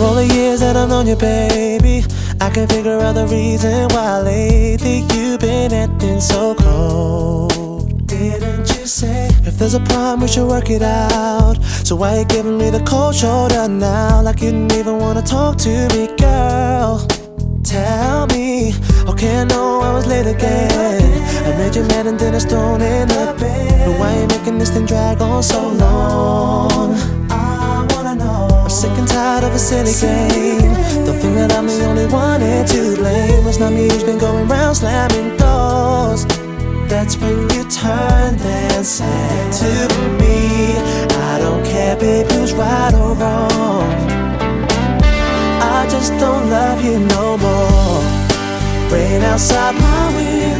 all the years that I've known you, baby, I can figure out the reason why lately you've been acting so cold. Didn't you say if there's a problem we should work it out? So why you giving me the cold shoulder now, like you didn't even wanna talk to me, girl? Tell me, okay, I know I was late again. I made you mad and then I thrown in the bed. But why you making this thing drag on so long? A silly game. Don't think that I'm the only one here to blame. It's not me who's been going round slamming doors. That's when you turned and said to me, I don't care, babe, who's right or wrong. I just don't love you no more. Rain outside my window,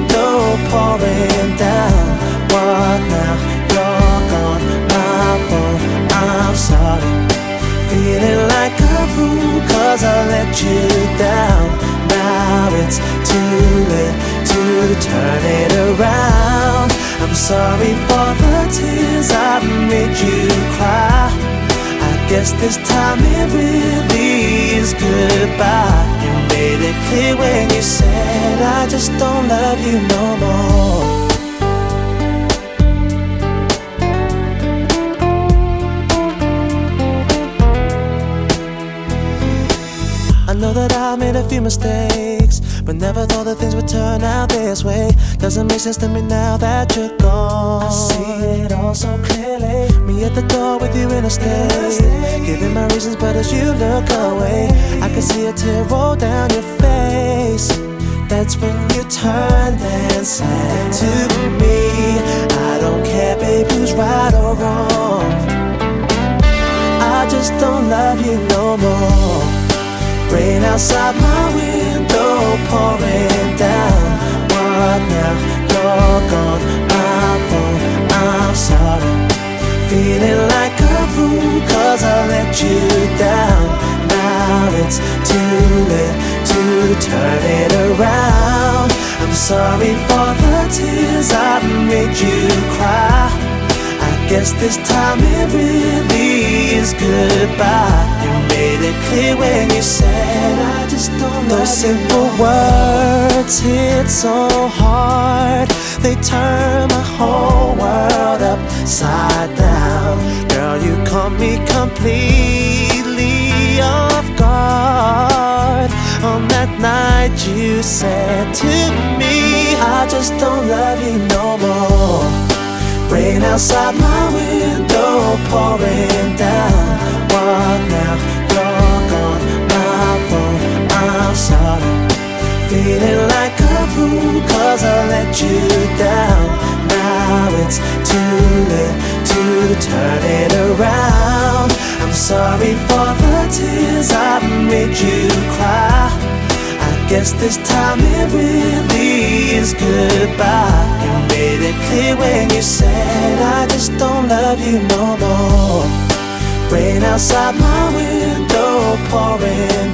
fool, cause I let you down. Now it's too late to turn it around. I'm sorry for the tears I've made you cry. I guess this time it really is goodbye. You made it clear when you said I just don't love you no more. Know that I made a few mistakes, but never thought that things would turn out this way. Doesn't make sense to me now that you're gone. I see it all so clearly. Me at the door with you in a state, giving my reasons, but as you look away, I can see a tear roll down your face. That's when you turned and said to me, I don't care, babe, who's right or wrong. I just don't love you no more. Rain outside my window, pouring down. What now? You're gone, fault. I'm sorry. Feeling like a fool, cause I let you down. Now it's too late to turn it around. I'm sorry for the tears I made you guess this time it really is goodbye. You made it clear when you said I just don't Those simple words hit so hard. They turn my whole world upside down. Girl, you caught me completely off guard. On that night, you said to me, I just don't love you no more. Rain outside my cause I let you down. Now it's too late to turn it around. I'm sorry for the tears I've made you cry. I guess this time it really is goodbye. You made it clear when you said I just don't love you no more. Rain outside my window, pouring.